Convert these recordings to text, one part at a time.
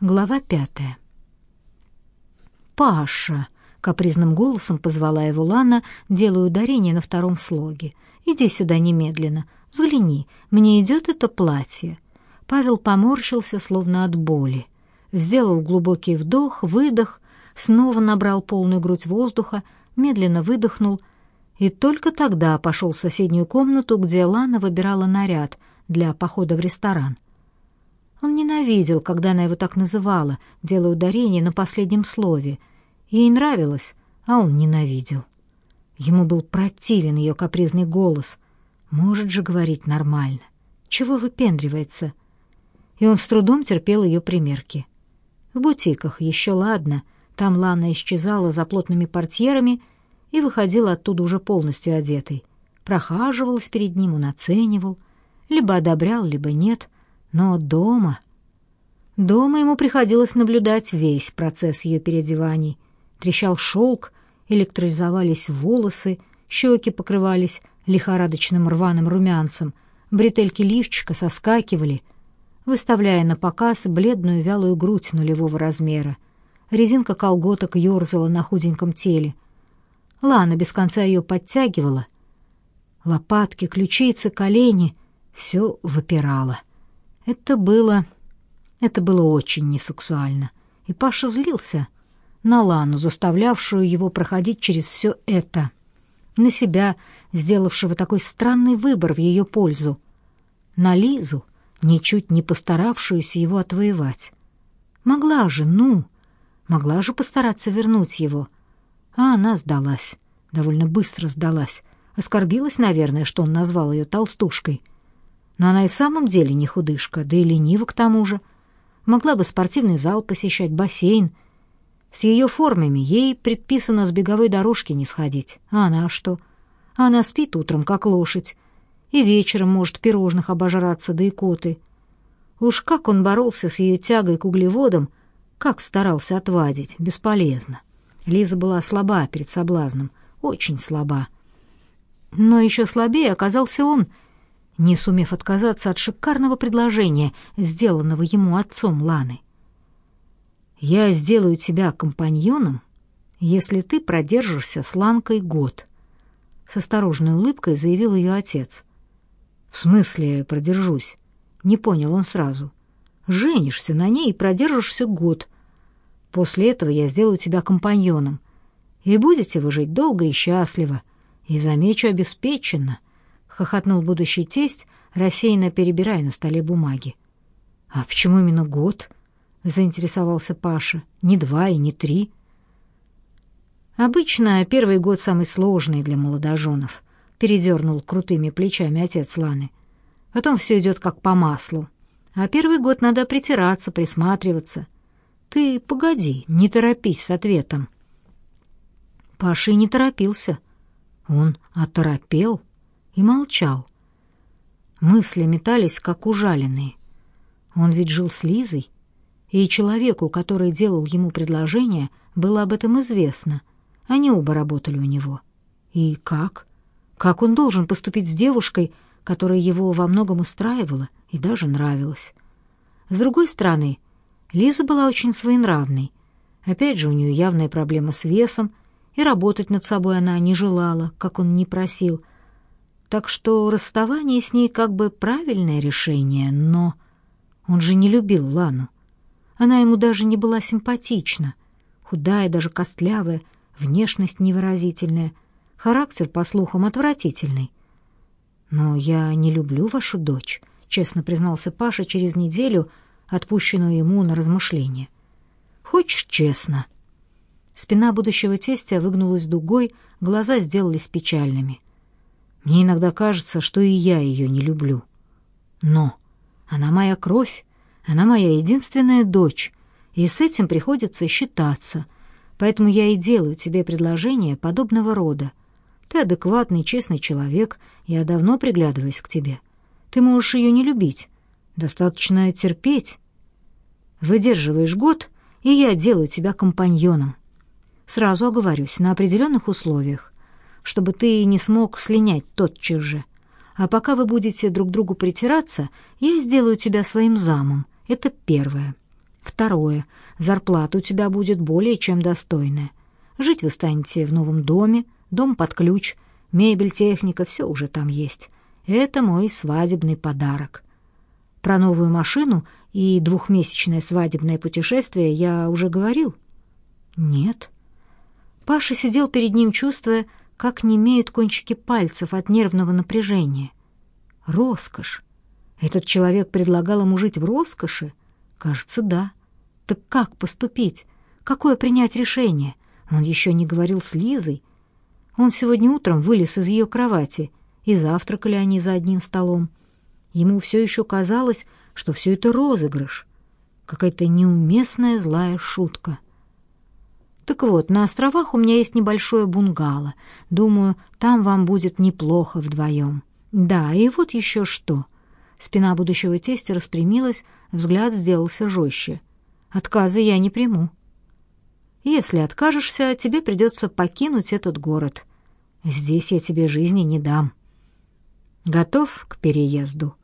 Глава пятая. «Паша!» — капризным голосом позвала его Лана, делая ударение на втором слоге. «Иди сюда немедленно. Взгляни, мне идет это платье». Павел поморщился, словно от боли. Сделал глубокий вдох, выдох, снова набрал полную грудь воздуха, медленно выдохнул и только тогда пошел в соседнюю комнату, где Лана выбирала наряд для похода в ресторан — он ненавидел, когда она его так называла, делая ударение на последнем слове. Ей нравилось, а он ненавидел. Ему был противен ее капризный голос. Может же говорить нормально. Чего выпендривается? И он с трудом терпел ее примерки. В бутиках еще ладно, там Лана исчезала за плотными портьерами и выходила оттуда уже полностью одетой. Прохаживалась перед ним, он оценивал, либо одобрял, либо нет — но дома... Дома ему приходилось наблюдать весь процесс ее переодеваний. Трещал шелк, электризовались волосы, щеки покрывались лихорадочным рваным румянцем, бретельки лифчика соскакивали, выставляя на показ бледную вялую грудь нулевого размера. Резинка колготок ерзала на худеньком теле. Лана без конца ее подтягивала. Лопатки, ключицы, колени — все выпирало. Это было... это было очень несексуально. И Паша злился на Лану, заставлявшую его проходить через все это, на себя, сделавшего такой странный выбор в ее пользу, на Лизу, ничуть не постаравшуюся его отвоевать. Могла же, ну, могла же постараться вернуть его. А она сдалась, довольно быстро сдалась, оскорбилась, наверное, что он назвал ее толстушкой — но она и в самом деле не худышка, да и ленива к тому же. Могла бы спортивный зал посещать, бассейн. С ее формами ей предписано с беговой дорожки не сходить. А она что? Она спит утром, как лошадь, и вечером может пирожных обожраться, да и коты. Уж как он боролся с ее тягой к углеводам, как старался отвадить, бесполезно. Лиза была слаба перед соблазном, очень слаба. Но еще слабее оказался он — не сумев отказаться от шикарного предложения, сделанного ему отцом Ланы. «Я сделаю тебя компаньоном, если ты продержишься с Ланкой год», — с осторожной улыбкой заявил ее отец. «В смысле продержусь?» — не понял он сразу. «Женишься на ней и продержишься год. После этого я сделаю тебя компаньоном, и будете вы жить долго и счастливо, и, замечу, обеспеченно» хохотнул будущий тесть, рассеянно перебирая на столе бумаги. А почему именно год? заинтересовался Паша. Не два и не три. Обычно первый год самый сложный для молодоженов, передернул крутыми плечами отец Ланы. Потом все идет как по маслу. А первый год надо притираться, присматриваться. Ты погоди, не торопись с ответом. Паша и не торопился. Он оторопел и молчал. Мысли метались, как ужаленные. Он ведь жил с Лизой, и человеку, который делал ему предложение, было об этом известно. Они оба работали у него. И как? Как он должен поступить с девушкой, которая его во многом устраивала и даже нравилась? С другой стороны, Лиза была очень своенравной. Опять же, у нее явная проблема с весом, и работать над собой она не желала, как он не просил — так что расставание с ней как бы правильное решение, но он же не любил Лану. Она ему даже не была симпатична. Худая, даже костлявая, внешность невыразительная, характер, по слухам, отвратительный. «Но я не люблю вашу дочь», — честно признался Паша через неделю, отпущенную ему на размышление. «Хочешь честно?» Спина будущего тестя выгнулась дугой, глаза сделались печальными. Мне иногда кажется, что и я ее не люблю. Но она моя кровь, она моя единственная дочь, и с этим приходится считаться. Поэтому я и делаю тебе предложение подобного рода. Ты адекватный, честный человек, я давно приглядываюсь к тебе. Ты можешь ее не любить, достаточно терпеть. Выдерживаешь год, и я делаю тебя компаньоном. Сразу оговорюсь, на определенных условиях чтобы ты не смог слинять тотчас же. А пока вы будете друг другу притираться, я сделаю тебя своим замом. Это первое. Второе. Зарплата у тебя будет более чем достойная. Жить вы станете в новом доме, дом под ключ, мебель, техника, все уже там есть. Это мой свадебный подарок. Про новую машину и двухмесячное свадебное путешествие я уже говорил? Нет. Паша сидел перед ним, чувствуя, как немеют кончики пальцев от нервного напряжения. Роскошь. Этот человек предлагал ему жить в роскоши? Кажется, да. Так как поступить? Какое принять решение? Он еще не говорил с Лизой. Он сегодня утром вылез из ее кровати, и завтракали они за одним столом. Ему все еще казалось, что все это розыгрыш, какая-то неуместная злая шутка. Так вот, на островах у меня есть небольшое бунгало. Думаю, там вам будет неплохо вдвоем. Да, и вот еще что. Спина будущего тестя распрямилась, взгляд сделался жестче. Отказа я не приму. Если откажешься, тебе придется покинуть этот город. Здесь я тебе жизни не дам. Готов к переезду?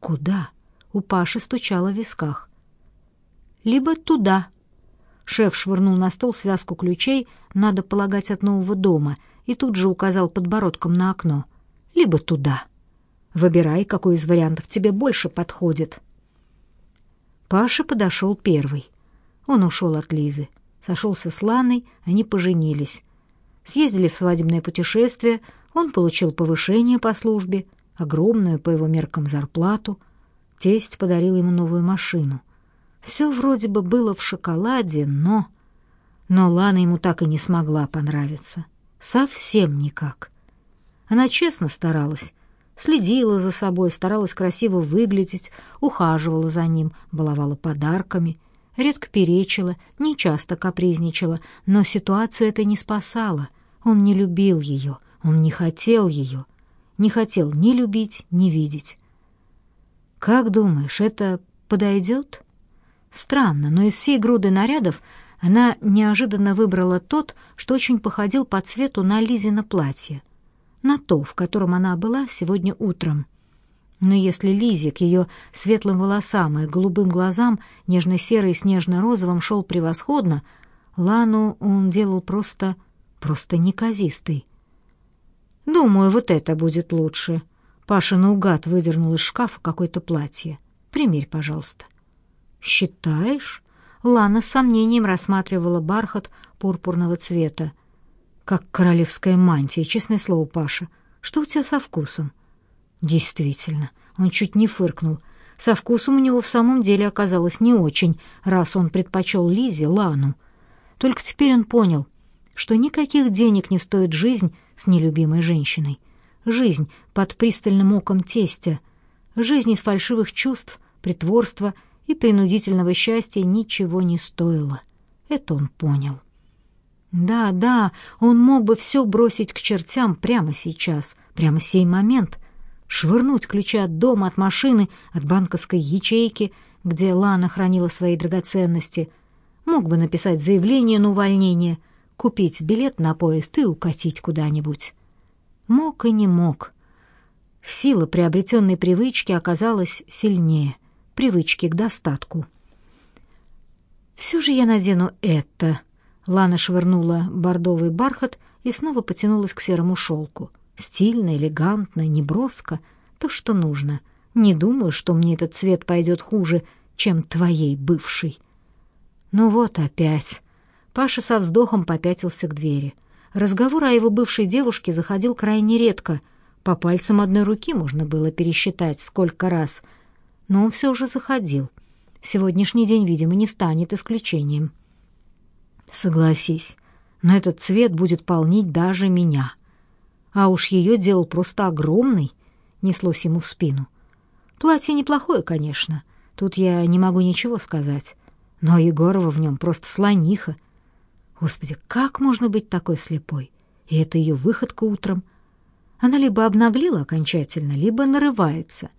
Куда? У Паши стучало в висках. Либо туда. Шеф швырнул на стол связку ключей, надо полагать, от нового дома, и тут же указал подбородком на окно. Либо туда. Выбирай, какой из вариантов тебе больше подходит. Паша подошел первый. Он ушел от Лизы. Сошелся с Ланой, они поженились. Съездили в свадебное путешествие, он получил повышение по службе, огромную по его меркам зарплату. Тесть подарил ему новую машину. Все вроде бы было в шоколаде, но... Но Лана ему так и не смогла понравиться. Совсем никак. Она честно старалась, следила за собой, старалась красиво выглядеть, ухаживала за ним, баловала подарками, редко перечила, нечасто капризничала, но ситуацию это не спасала. Он не любил ее, он не хотел ее, не хотел ни любить, ни видеть. «Как думаешь, это подойдет?» Странно, но из всей груды нарядов она неожиданно выбрала тот, что очень походил по цвету на Лизино платье на то, в котором она была сегодня утром. Но если Лизе к ее светлым волосам и голубым глазам нежно-серый с нежно-розовым шел превосходно, Лану он делал просто... просто неказистой. «Думаю, вот это будет лучше». Паша наугад выдернул из шкафа какое-то платье. «Примерь, пожалуйста». «Считаешь?» Лана с сомнением рассматривала бархат пурпурного цвета как королевская мантия, честное слово, Паша. Что у тебя со вкусом? Действительно, он чуть не фыркнул. Со вкусом у него в самом деле оказалось не очень, раз он предпочел Лизе Лану. Только теперь он понял, что никаких денег не стоит жизнь с нелюбимой женщиной. Жизнь под пристальным оком тестя, жизнь из фальшивых чувств, притворства и принудительного счастья ничего не стоила. Это он понял. Да, да, он мог бы все бросить к чертям прямо сейчас, прямо сей момент, швырнуть ключи от дома, от машины, от банковской ячейки, где Лана хранила свои драгоценности, мог бы написать заявление на увольнение, купить билет на поезд и укатить куда-нибудь. Мог и не мог. Сила приобретенной привычки оказалась сильнее, привычки к достатку. «Все же я надену это», Лана швырнула бордовый бархат и снова потянулась к серому шелку. Стильно, элегантно, неброско, то, что нужно. Не думаю, что мне этот цвет пойдет хуже, чем твоей бывшей. Ну вот опять. Паша со вздохом попятился к двери. Разговор о его бывшей девушке заходил крайне редко. По пальцам одной руки можно было пересчитать, сколько раз. Но он все же заходил. Сегодняшний день, видимо, не станет исключением. Согласись, но этот цвет будет полнить даже меня. А уж ее делал просто огромный, неслось ему в спину. Платье неплохое, конечно, тут я не могу ничего сказать, но Егорова в нем просто слониха. Господи, как можно быть такой слепой? И это ее выходка утром. Она либо обнаглела окончательно, либо нарывается.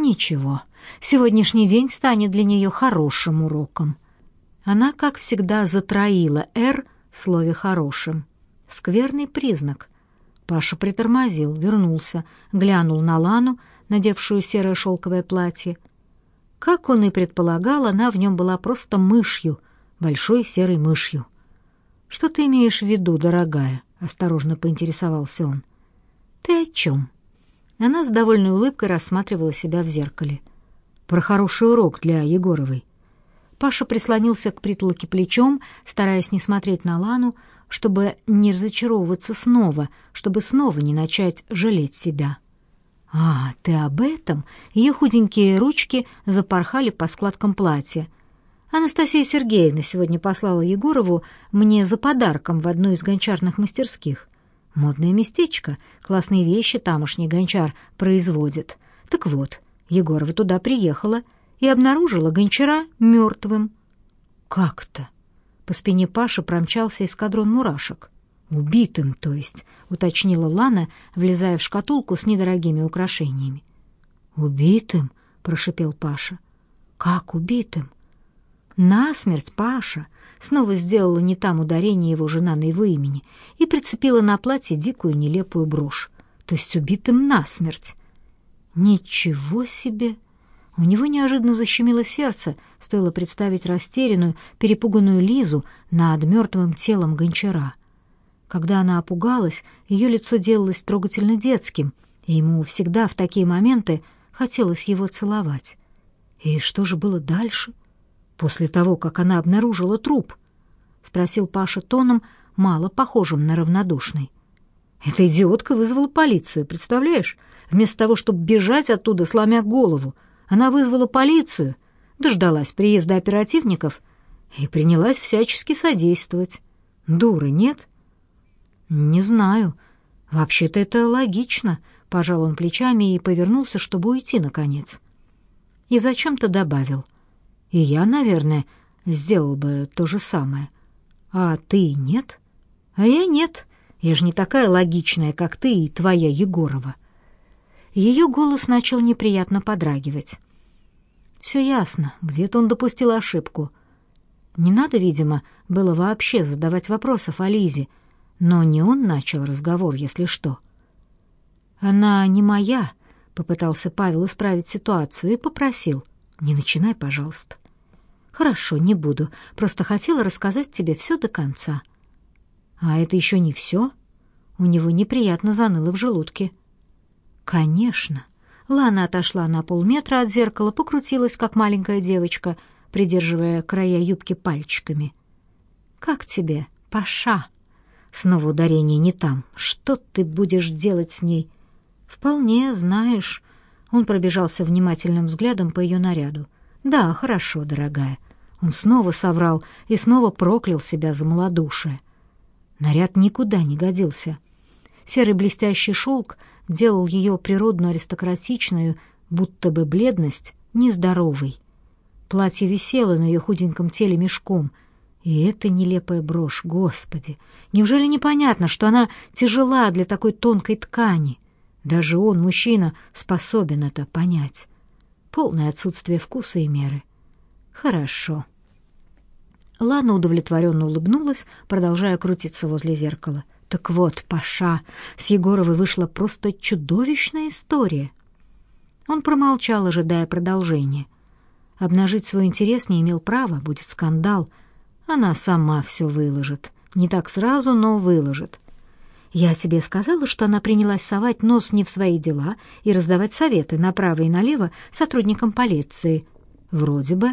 Ничего, сегодняшний день станет для нее хорошим уроком. Она, как всегда, затроила «Р» в слове «хорошим». Скверный признак. Паша притормозил, вернулся, глянул на Лану, надевшую серое шелковое платье. Как он и предполагал, она в нем была просто мышью, большой серой мышью. «Что ты имеешь в виду, дорогая?» — осторожно поинтересовался он. «Ты о чем?» Она с довольной улыбкой рассматривала себя в зеркале. «Про хороший урок для Егоровой». Паша прислонился к притолоке плечом, стараясь не смотреть на Лану, чтобы не разочаровываться снова, чтобы снова не начать жалеть себя. «А, ты об этом?» Ее худенькие ручки запорхали по складкам платья. Анастасия Сергеевна сегодня послала Егорову мне за подарком в одну из гончарных мастерских. Модное местечко, классные вещи тамошний гончар производит. Так вот, Егорова туда приехала и обнаружила гончара мертвым. Как-то? По спине Паши промчался эскадрон мурашек. «Убитым, то есть», — уточнила Лана, влезая в шкатулку с недорогими украшениями. «Убитым?» — прошипел Паша. «Как убитым?» «Насмерть, Паша!» Снова сделала не там ударение его жена на его имени и прицепила на платье дикую нелепую брошь, то есть убитым насмерть. «Ничего себе!» У него неожиданно защемило сердце, стоило представить растерянную, перепуганную Лизу над мертвым телом гончара. Когда она опугалась, ее лицо делалось трогательно детским, и ему всегда в такие моменты хотелось его целовать. И что же было дальше, после того, как она обнаружила труп? — спросил Паша тоном, мало похожим на равнодушный. Эта идиотка вызвала полицию, представляешь? Вместо того, чтобы бежать оттуда, сломя голову, она вызвала полицию, дождалась приезда оперативников и принялась всячески содействовать. Дура, нет? «Не знаю. Вообще-то это логично», — пожал он плечами и повернулся, чтобы уйти, наконец. И зачем-то добавил. «И я, наверное, сделал бы то же самое. А ты нет?» «А я нет. Я же не такая логичная, как ты и твоя Егорова». Ее голос начал неприятно подрагивать. Все ясно, где-то он допустил ошибку. Не надо, видимо, было вообще задавать вопросов о Лизе, — но не он начал разговор, если что. «Она не моя», — попытался Павел исправить ситуацию и попросил. «Не начинай, пожалуйста». «Хорошо, не буду. Просто хотела рассказать тебе все до конца». «А это еще не все?» У него неприятно заныло в желудке. «Конечно». Лана отошла на полметра от зеркала, покрутилась, как маленькая девочка, придерживая края юбки пальчиками. «Как тебе, Паша?» Снова ударение не там. Что ты будешь делать с ней? Вполне, знаешь. Он пробежался внимательным взглядом по ее наряду. Да, хорошо, дорогая. Он снова соврал и снова проклял себя за малодушие. Наряд никуда не годился. Серый блестящий шелк делал ее природную аристократичную, будто бы бледность, нездоровой. Платье висело на ее худеньком теле мешком — и эта нелепая брошь, господи! Неужели непонятно, что она тяжела для такой тонкой ткани? Даже он, мужчина, способен это понять. Полное отсутствие вкуса и меры. Хорошо. Лана удовлетворенно улыбнулась, продолжая крутиться возле зеркала. Так вот, Паша, с Егоровой вышла просто чудовищная история. Он промолчал, ожидая продолжения. Обнажить свой интерес не имел права, будет скандал — она сама все выложит. Не так сразу, но выложит. Я тебе сказала, что она принялась совать нос не в свои дела и раздавать советы направо и налево сотрудникам полиции. Вроде бы.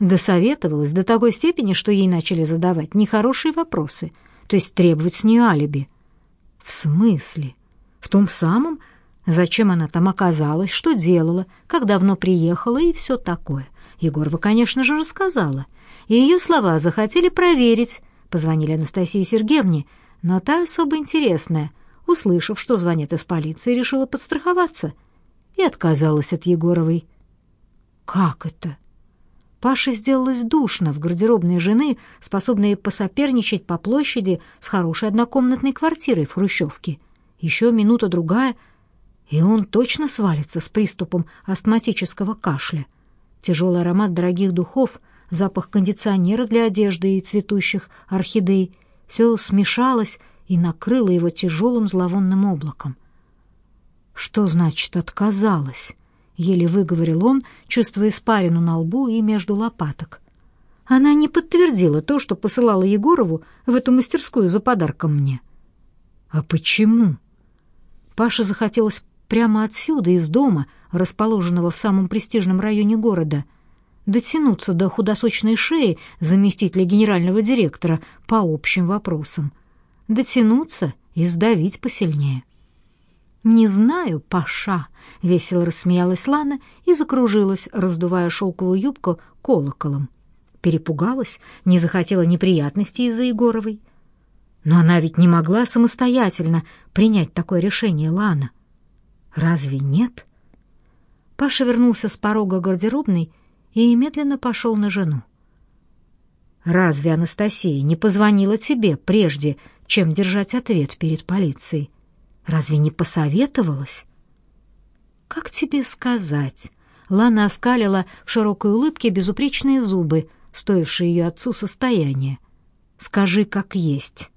Досоветовалась до такой степени, что ей начали задавать нехорошие вопросы, то есть требовать с нее алиби. В смысле? В том самом, зачем она там оказалась, что делала, как давно приехала и все такое. Егорова, конечно же, рассказала — и ее слова захотели проверить. Позвонили Анастасии Сергеевне, но та особо интересная, услышав, что звонят из полиции, решила подстраховаться и отказалась от Егоровой. «Как это?» Паше сделалось душно в гардеробной жены, способной посоперничать по площади с хорошей однокомнатной квартирой в Хрущевке. Еще минута-другая, и он точно свалится с приступом астматического кашля. Тяжелый аромат дорогих духов — запах кондиционера для одежды и цветущих орхидей, все смешалось и накрыло его тяжелым зловонным облаком. Что значит «отказалась»? еле выговорил он, чувствуя испарину на лбу и между лопаток. Она не подтвердила то, что посылала Егорову в эту мастерскую за подарком мне. А почему? Паше захотелось прямо отсюда, из дома, расположенного в самом престижном районе города, дотянуться до худосочной шеи заместителя генерального директора по общим вопросам. Дотянуться и сдавить посильнее. «Не знаю, Паша», — весело рассмеялась Лана и закружилась, раздувая шелковую юбку колоколом. Перепугалась, не захотела неприятностей из-за Егоровой. Но она ведь не могла самостоятельно принять такое решение, Лана. Разве нет? Паша вернулся с порога гардеробной и медленно пошел на жену. Разве Анастасия не позвонила тебе прежде, чем держать ответ перед полицией? Разве не посоветовалась? Как тебе сказать? Лана оскалила в широкой улыбке безупречные зубы, стоившие ее отцу состояние. Скажи, как есть.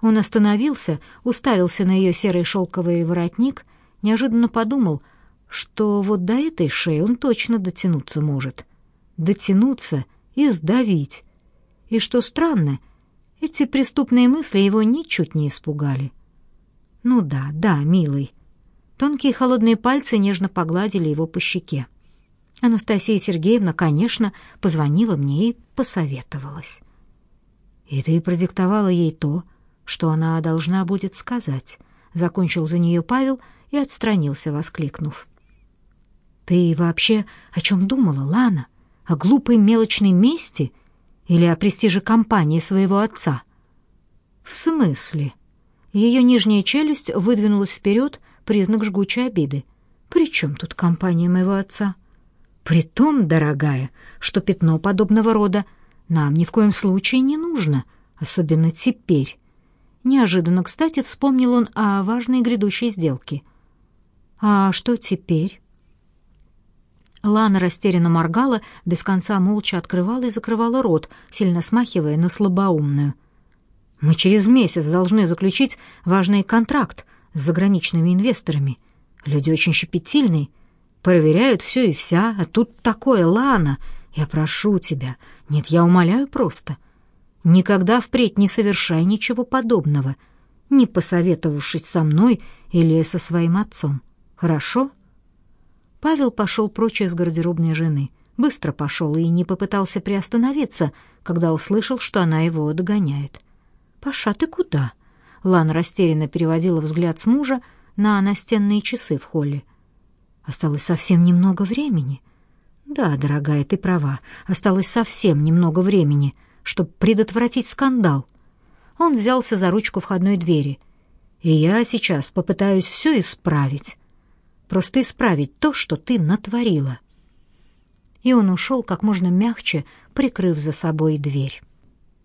Он остановился, уставился на ее серый шелковый воротник, неожиданно подумал, что вот до этой шеи он точно дотянуться может. Дотянуться и сдавить. И что странно, эти преступные мысли его ничуть не испугали. Ну да, да, милый. Тонкие холодные пальцы нежно погладили его по щеке. Анастасия Сергеевна, конечно, позвонила мне и посоветовалась. И ты продиктовала ей то, что она должна будет сказать. Закончил за нее Павел и отстранился, воскликнув: "Ты вообще о чем думала, Лана? О глупой мелочной мести или о престиже компании своего отца?" "В смысле?" Ее нижняя челюсть выдвинулась вперед, признак жгучей обиды. «При чем тут компания моего отца?» «При том, дорогая, что пятно подобного рода нам ни в коем случае не нужно, особенно теперь». Неожиданно, кстати, вспомнил он о важной грядущей сделке. «А что теперь?» Лана растерянно моргала, без конца молча открывала и закрывала рот, сильно смахивая на слабоумную. Мы через месяц должны заключить важный контракт с заграничными инвесторами. Люди очень щепетильные, проверяют все и вся, а тут такое, Лана, я прошу тебя, нет, я умоляю просто. Никогда впредь не совершай ничего подобного, не посоветовавшись со мной или со своим отцом. Хорошо? Павел пошел прочь из гардеробной жены. Быстро пошел и не попытался приостановиться, когда услышал, что она его догоняет. «Паша, ты куда?» Лана растерянно переводила взгляд с мужа на настенные часы в холле. «Осталось совсем немного времени». «Да, дорогая, ты права. Осталось совсем немного времени, чтобы предотвратить скандал». Он взялся за ручку входной двери. «И я сейчас попытаюсь все исправить. Просто исправить то, что ты натворила». И он ушел как можно мягче, прикрыв за собой дверь.